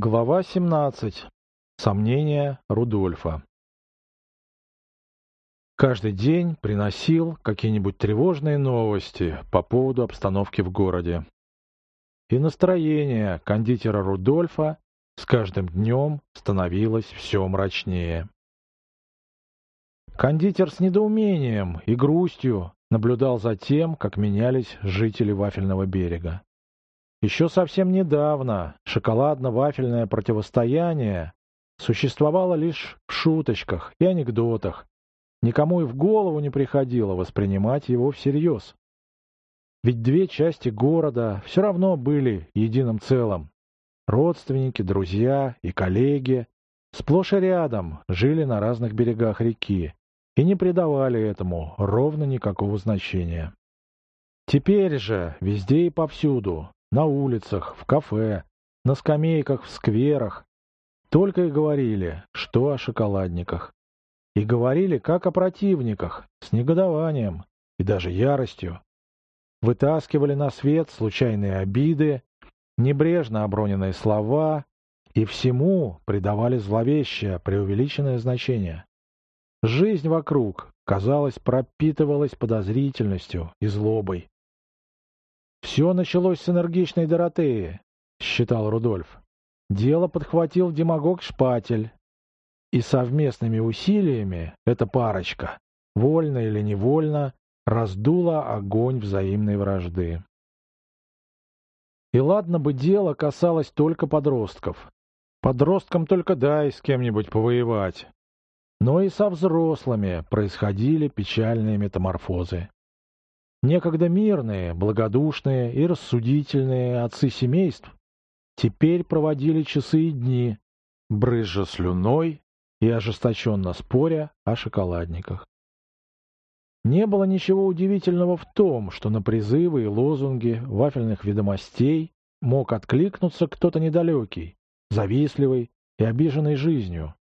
Глава 17. Сомнения Рудольфа. Каждый день приносил какие-нибудь тревожные новости по поводу обстановки в городе. И настроение кондитера Рудольфа с каждым днем становилось все мрачнее. Кондитер с недоумением и грустью наблюдал за тем, как менялись жители Вафельного берега. Еще совсем недавно шоколадно-вафельное противостояние существовало лишь в шуточках и анекдотах. Никому и в голову не приходило воспринимать его всерьез. Ведь две части города все равно были единым целым. Родственники, друзья и коллеги сплошь и рядом жили на разных берегах реки и не придавали этому ровно никакого значения. Теперь же везде и повсюду на улицах, в кафе, на скамейках в скверах. Только и говорили, что о шоколадниках. И говорили, как о противниках, с негодованием и даже яростью. Вытаскивали на свет случайные обиды, небрежно оброненные слова и всему придавали зловещее, преувеличенное значение. Жизнь вокруг, казалось, пропитывалась подозрительностью и злобой. «Все началось с энергичной Доротеи», — считал Рудольф. Дело подхватил демагог Шпатель. И совместными усилиями эта парочка, вольно или невольно, раздула огонь взаимной вражды. И ладно бы дело касалось только подростков. Подросткам только дай с кем-нибудь повоевать. Но и со взрослыми происходили печальные метаморфозы. Некогда мирные, благодушные и рассудительные отцы семейств теперь проводили часы и дни, брызжа слюной и ожесточенно споря о шоколадниках. Не было ничего удивительного в том, что на призывы и лозунги вафельных ведомостей мог откликнуться кто-то недалекий, завистливый и обиженный жизнью.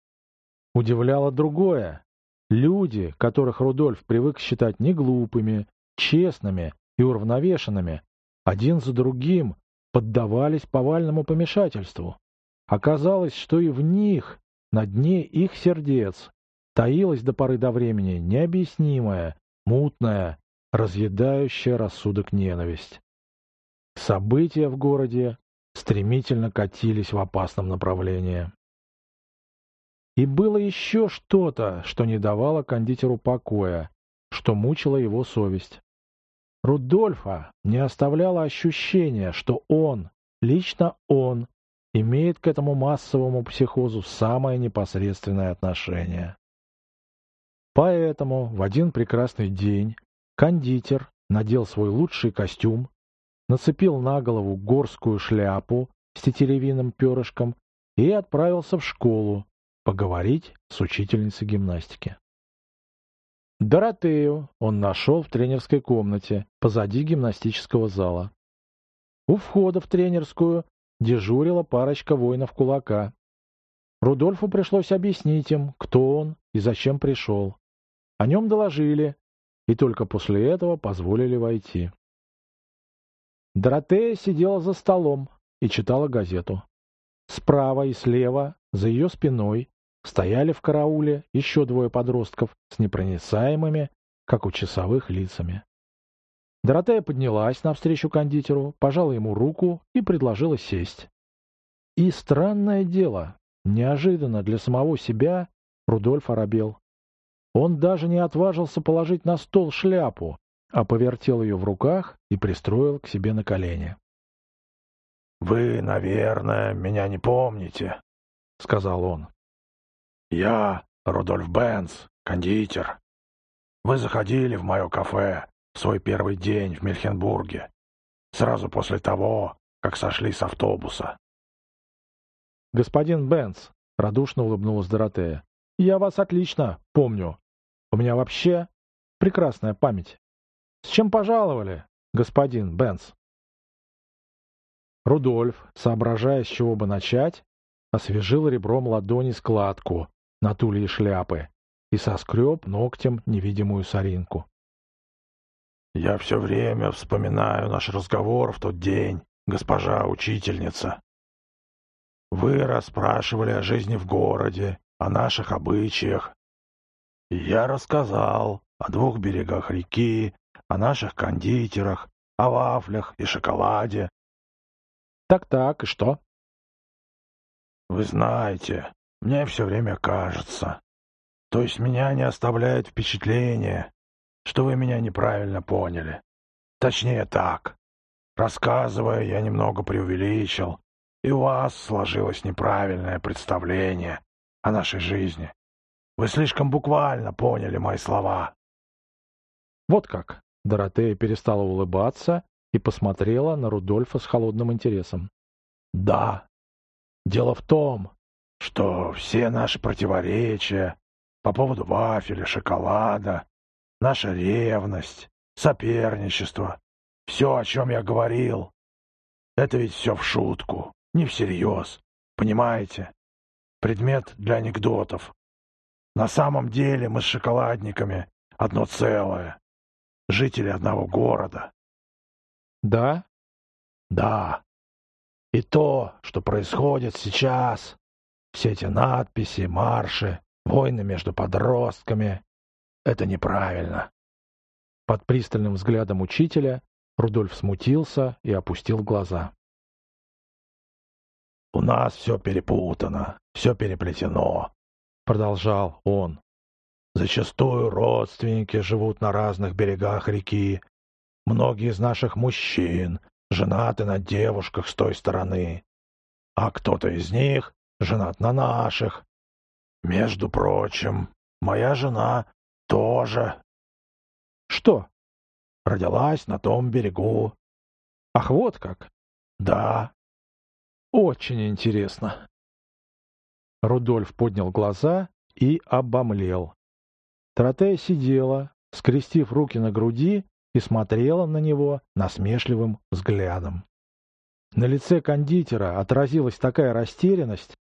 Удивляло другое. Люди, которых Рудольф привык считать неглупыми, честными и уравновешенными, один за другим поддавались повальному помешательству. Оказалось, что и в них, на дне их сердец, таилась до поры до времени необъяснимая, мутная, разъедающая рассудок ненависть. События в городе стремительно катились в опасном направлении. И было еще что-то, что не давало кондитеру покоя, что мучило его совесть. Рудольфа не оставляло ощущение, что он, лично он, имеет к этому массовому психозу самое непосредственное отношение. Поэтому в один прекрасный день кондитер надел свой лучший костюм, нацепил на голову горскую шляпу с тетеревиным перышком и отправился в школу поговорить с учительницей гимнастики. Доротею он нашел в тренерской комнате, позади гимнастического зала. У входа в тренерскую дежурила парочка воинов кулака. Рудольфу пришлось объяснить им, кто он и зачем пришел. О нем доложили, и только после этого позволили войти. Доротея сидела за столом и читала газету. Справа и слева, за ее спиной, Стояли в карауле еще двое подростков с непроницаемыми, как у часовых, лицами. Доротея поднялась навстречу кондитеру, пожала ему руку и предложила сесть. И странное дело, неожиданно для самого себя Рудольф оробел. Он даже не отважился положить на стол шляпу, а повертел ее в руках и пристроил к себе на колени. «Вы, наверное, меня не помните», — сказал он. «Я Рудольф Бенц, кондитер. Вы заходили в мое кафе в свой первый день в Мельхенбурге, сразу после того, как сошли с автобуса». «Господин Бенц», — радушно улыбнулась Доротея, — «я вас отлично помню. У меня вообще прекрасная память. С чем пожаловали, господин Бенц?» Рудольф, соображая, с чего бы начать, освежил ребром ладони складку, на тулье шляпы и соскреб ногтем невидимую соринку. «Я все время вспоминаю наш разговор в тот день, госпожа учительница». Вы расспрашивали о жизни в городе, о наших обычаях. И я рассказал о двух берегах реки, о наших кондитерах, о вафлях и шоколаде. Так-так, и что? Вы знаете, мне все время кажется, то есть меня не оставляет впечатление, что вы меня неправильно поняли. Точнее так. Рассказывая, я немного преувеличил, и у вас сложилось неправильное представление о нашей жизни. Вы слишком буквально поняли мои слова. Вот как. Доротея перестала улыбаться и посмотрела на Рудольфа с холодным интересом. Да. Дело в том, что все наши противоречия по поводу вафеля, шоколада, наша ревность, соперничество, все, о чем я говорил, это ведь все в шутку, не всерьез, понимаете? Предмет для анекдотов. На самом деле мы с шоколадниками одно целое, жители одного города. Да? Да. И то, что происходит сейчас, все эти надписи, марши, войны между подростками, это неправильно. Под пристальным взглядом учителя Рудольф смутился и опустил глаза. «У нас все перепутано, все переплетено», — продолжал он. «Зачастую родственники живут на разных берегах реки. Многие из наших мужчин женаты на девушках с той стороны, а кто-то из них женат на наших. Между прочим, моя жена тоже. Что? Родилась на том берегу. Ах, вот как? Да. Очень интересно. Рудольф поднял глаза и обомлел. Тротея сидела, скрестив руки на груди и смотрела на него насмешливым взглядом. На лице кондитера отразилась такая растерянность,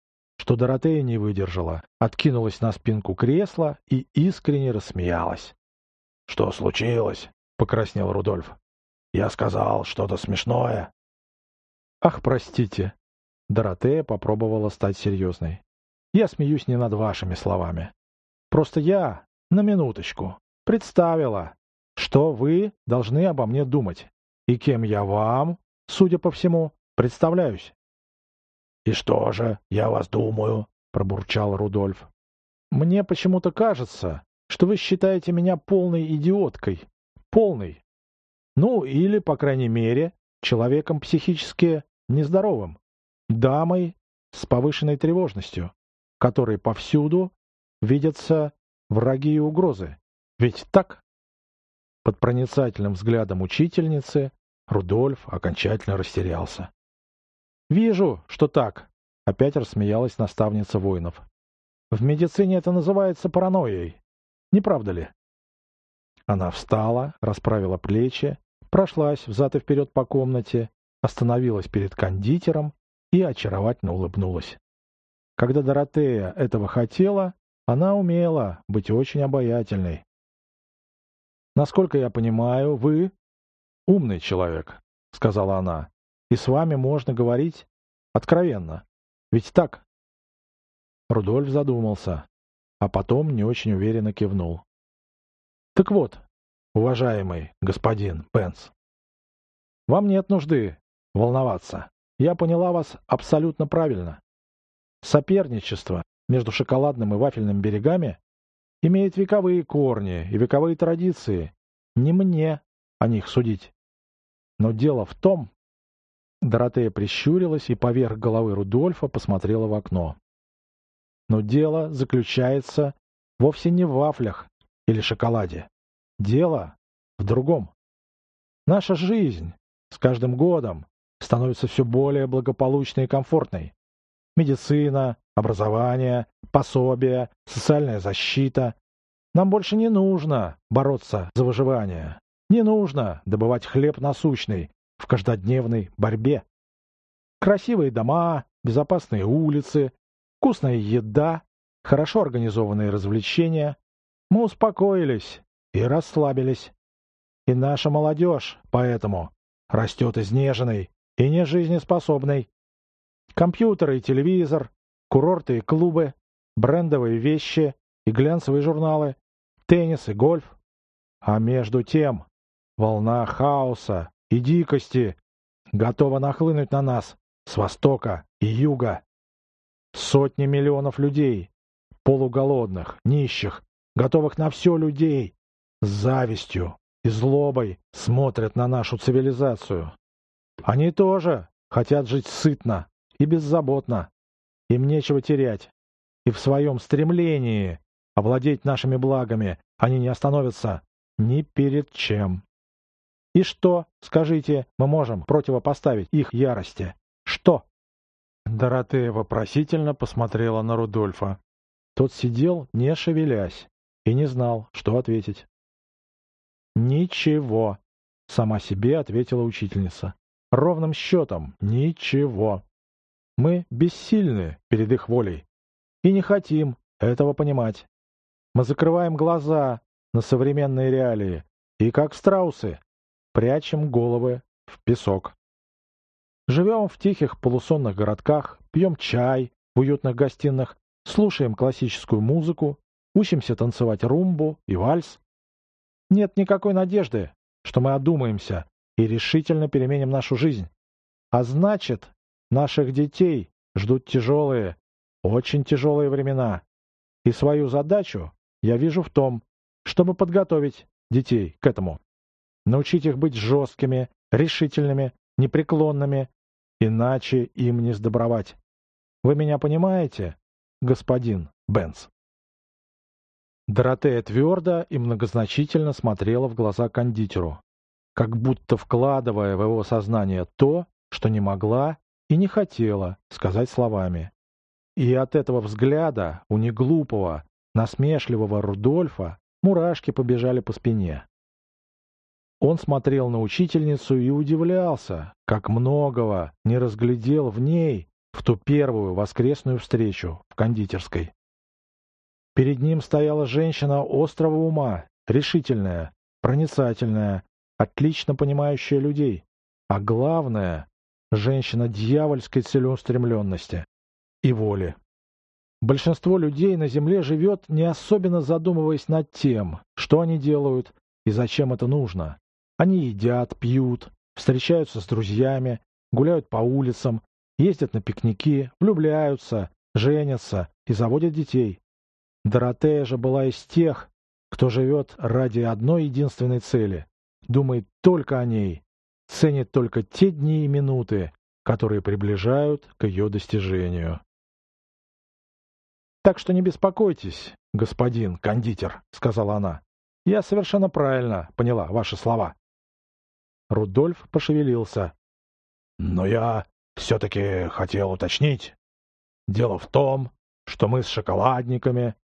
что Доротея не выдержала, откинулась на спинку кресла и искренне рассмеялась. — Что случилось? — покраснел Рудольф. — Я сказал что-то смешное. — Ах, простите. Доротея попробовала стать серьезной. — Я смеюсь не над вашими словами. Просто я, на минуточку, представила, что вы должны обо мне думать, и кем я вам, судя по всему, представляюсь. «И что же, я вас думаю?» — пробурчал Рудольф. «Мне почему-то кажется, что вы считаете меня полной идиоткой. Полной. Ну, или, по крайней мере, человеком психически нездоровым. Дамой с повышенной тревожностью, которой повсюду видятся враги и угрозы. Ведь так?» Под проницательным взглядом учительницы Рудольф окончательно растерялся. «Вижу, что так», — опять рассмеялась наставница воинов. «В медицине это называется паранойей. Не правда ли?» Она встала, расправила плечи, прошлась взад и вперед по комнате, остановилась перед кондитером и очаровательно улыбнулась. Когда Доротея этого хотела, она умела быть очень обаятельной. «Насколько я понимаю, вы умный человек», — сказала она, — «и с вами можно говорить откровенно. Ведь так?» Рудольф задумался, а потом не очень уверенно кивнул. «Так вот, уважаемый господин Пенс, вам нет нужды волноваться. Я поняла вас абсолютно правильно. Соперничество между шоколадным и вафельным берегами имеет вековые корни и вековые традиции. Не мне о них судить. Но дело в том... Доротея прищурилась и поверх головы Рудольфа посмотрела в окно. Но дело заключается вовсе не в вафлях или шоколаде. Дело в другом. Наша жизнь с каждым годом становится все более благополучной и комфортной. Медицина, образование, пособие, социальная защита. Нам больше не нужно бороться за выживание. Не нужно добывать хлеб насущный в каждодневной борьбе. Красивые дома, безопасные улицы, вкусная еда, хорошо организованные развлечения. Мы успокоились и расслабились. И наша молодежь поэтому растет изнеженной и нежизнеспособной. Компьютеры и телевизор, курорты и клубы, брендовые вещи и глянцевые журналы, теннис и гольф. А между тем волна хаоса и дикости готова нахлынуть на нас с востока и юга. Сотни миллионов людей, полуголодных, нищих, готовых на все людей, с завистью и злобой смотрят на нашу цивилизацию. Они тоже хотят жить сытно и беззаботно. Им нечего терять. И в своем стремлении овладеть нашими благами они не остановятся ни перед чем. И что, скажите, мы можем противопоставить их ярости? Что? Доротея вопросительно посмотрела на Рудольфа. Тот сидел, не шевелясь, и не знал, что ответить. «Ничего», — сама себе ответила учительница. «Ровным счетом ничего. Мы бессильны перед их волей и не хотим этого понимать. Мы закрываем глаза на современные реалии и, как страусы, прячем головы в песок. Живем в тихих полусонных городках, пьем чай в уютных гостиных, слушаем классическую музыку, учимся танцевать румбу и вальс. Нет никакой надежды, что мы одумаемся и решительно переменим нашу жизнь. А значит, наших детей ждут тяжелые, очень тяжелые времена. И свою задачу я вижу в том, чтобы подготовить детей к этому. Научить их быть жесткими, решительными, непреклонными, иначе им не сдобровать. Вы меня понимаете, господин Бенц? Доротея твердо и многозначительно смотрела в глаза кондитеру, как будто вкладывая в его сознание то, что не могла и не хотела сказать словами. И от этого взгляда у неглупого, насмешливого Рудольфа мурашки побежали по спине. Он смотрел на учительницу и удивлялся, как многого не разглядел в ней в ту первую воскресную встречу в кондитерской. Перед ним стояла женщина острого ума, решительная, проницательная, отлично понимающая людей, а главное — женщина дьявольской целеустремленности и воли. Большинство людей на Земле живет, не особенно задумываясь над тем, что они делают и зачем это нужно. Они едят, пьют, встречаются с друзьями, гуляют по улицам, ездят на пикники, влюбляются, женятся и заводят детей. Доротея же была из тех, кто живет ради одной единственной цели, думает только о ней, ценит только те дни и минуты, которые приближают к ее достижению. «Так что не беспокойтесь, господин кондитер», — сказала она. «Я совершенно правильно поняла ваши слова». Рудольф пошевелился. «Но я все-таки хотел уточнить. Дело в том, что мы с шоколадниками...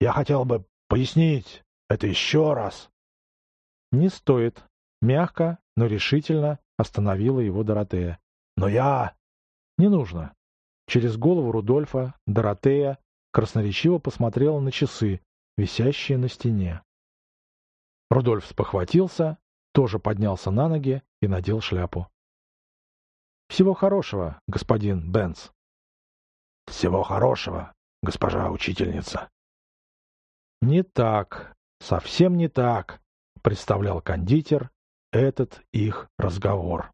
Я хотел бы пояснить это еще раз». «Не стоит», — мягко, но решительно остановила его Доротея. «Но я...» «Не нужно». Через голову Рудольфа Доротея красноречиво посмотрела на часы, висящие на стене. Рудольф спохватился, тоже поднялся на ноги и надел шляпу. «Всего хорошего, господин Бенц». «Всего хорошего, госпожа учительница». «Не так, совсем не так», — представлял кондитер этот их разговор.